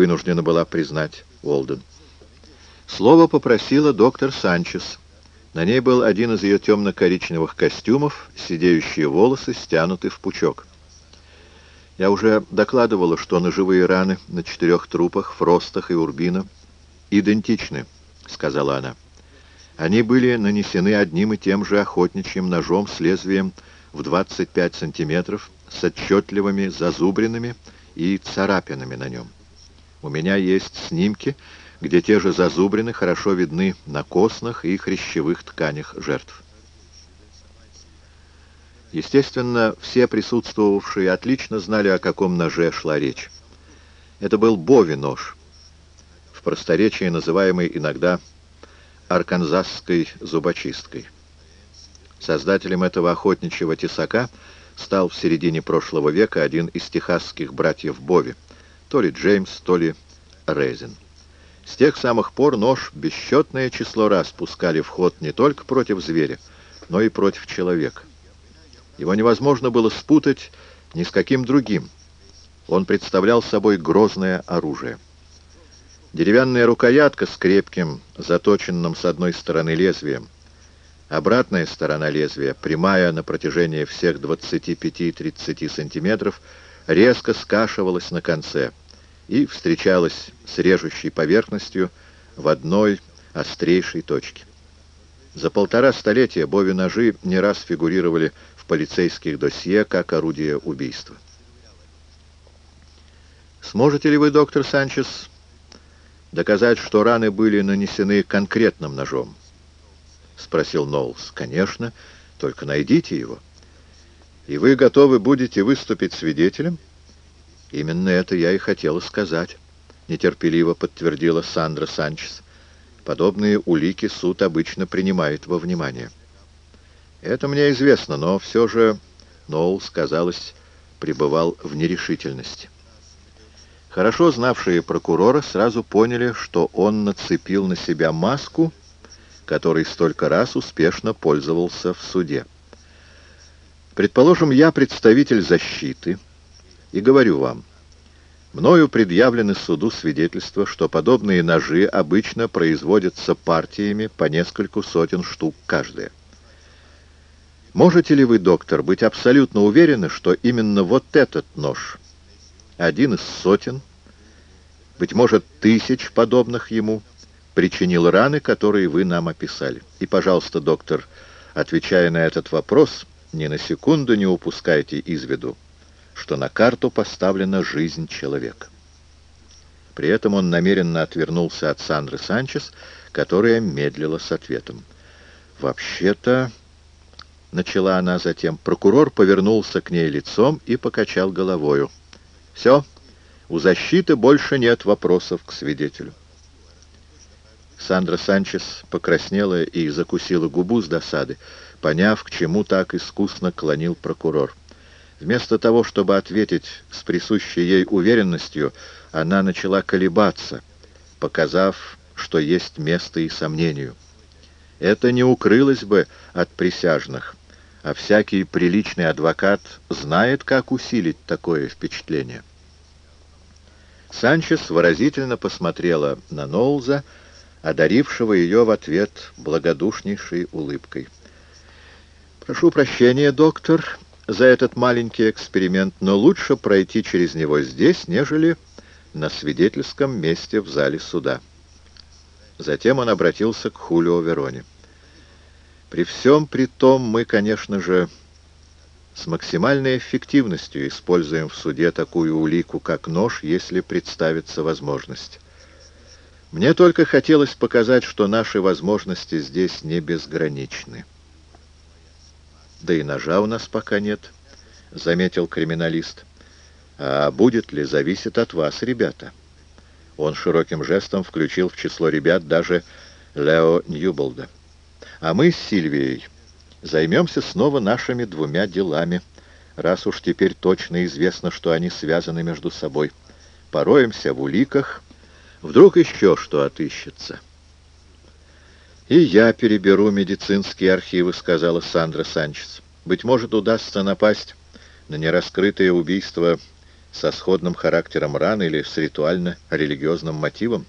вынуждена была признать Уолден. Слово попросила доктор Санчес. На ней был один из ее темно-коричневых костюмов, сидеющие волосы стянуты в пучок. Я уже докладывала, что ножевые раны на четырех трупах, Фростах и Урбина идентичны, сказала она. Они были нанесены одним и тем же охотничьим ножом с лезвием в 25 сантиметров, с отчетливыми зазубринами и царапинами на нем. У меня есть снимки, где те же зазубрины хорошо видны на костных и хрящевых тканях жертв. Естественно, все присутствовавшие отлично знали, о каком ноже шла речь. Это был бови-нож, в просторечии называемый иногда арканзасской зубочисткой. Создателем этого охотничьего тесака стал в середине прошлого века один из техасских братьев Бови, то ли Джеймс, то ли Резин. С тех самых пор нож бесчетное число раз пускали в ход не только против зверя, но и против человека. Его невозможно было спутать ни с каким другим. Он представлял собой грозное оружие. Деревянная рукоятка с крепким, заточенным с одной стороны лезвием. Обратная сторона лезвия, прямая на протяжении всех 25-30 сантиметров, резко скашивалась на конце и встречалась с режущей поверхностью в одной острейшей точке. За полтора столетия бови-ножи не раз фигурировали в полицейских досье как орудие убийства. Сможете ли вы, доктор Санчес, доказать, что раны были нанесены конкретным ножом? Спросил Ноулс. Конечно, только найдите его. И вы готовы будете выступить свидетелем? Именно это я и хотела сказать, нетерпеливо подтвердила Сандра Санчес. Подобные улики суд обычно принимает во внимание. Это мне известно, но все же Ноул, казалось, пребывал в нерешительности. Хорошо знавшие прокурора сразу поняли, что он нацепил на себя маску, которой столько раз успешно пользовался в суде. Предположим, я представитель защиты и говорю вам, Мною предъявлены суду свидетельства, что подобные ножи обычно производятся партиями по нескольку сотен штук каждая. Можете ли вы, доктор, быть абсолютно уверены, что именно вот этот нож, один из сотен, быть может, тысяч подобных ему, причинил раны, которые вы нам описали? И, пожалуйста, доктор, отвечая на этот вопрос, ни на секунду не упускайте из виду, что на карту поставлена жизнь человека. При этом он намеренно отвернулся от Сандры Санчес, которая медлила с ответом. «Вообще-то...» — начала она затем. Прокурор повернулся к ней лицом и покачал головою. «Все, у защиты больше нет вопросов к свидетелю». Сандра Санчес покраснела и закусила губу с досады, поняв, к чему так искусно клонил прокурор. Вместо того, чтобы ответить с присущей ей уверенностью, она начала колебаться, показав, что есть место и сомнению. Это не укрылось бы от присяжных, а всякий приличный адвокат знает, как усилить такое впечатление. Санчес выразительно посмотрела на Ноулза, одарившего ее в ответ благодушнейшей улыбкой. «Прошу прощения, доктор», за этот маленький эксперимент, но лучше пройти через него здесь, нежели на свидетельском месте в зале суда. Затем он обратился к Хулио Вероне. При всем при том мы, конечно же, с максимальной эффективностью используем в суде такую улику, как нож, если представится возможность. Мне только хотелось показать, что наши возможности здесь не безграничны. Да и ножа у нас пока нет, — заметил криминалист. А будет ли, зависит от вас, ребята. Он широким жестом включил в число ребят даже Лео Ньюболда. А мы с Сильвией займемся снова нашими двумя делами, раз уж теперь точно известно, что они связаны между собой. Пороемся в уликах, вдруг еще что отыщется. «И я переберу медицинские архивы», — сказала Сандра Санчес. «Быть может, удастся напасть на нераскрытое убийство со сходным характером ран или с ритуально-религиозным мотивом?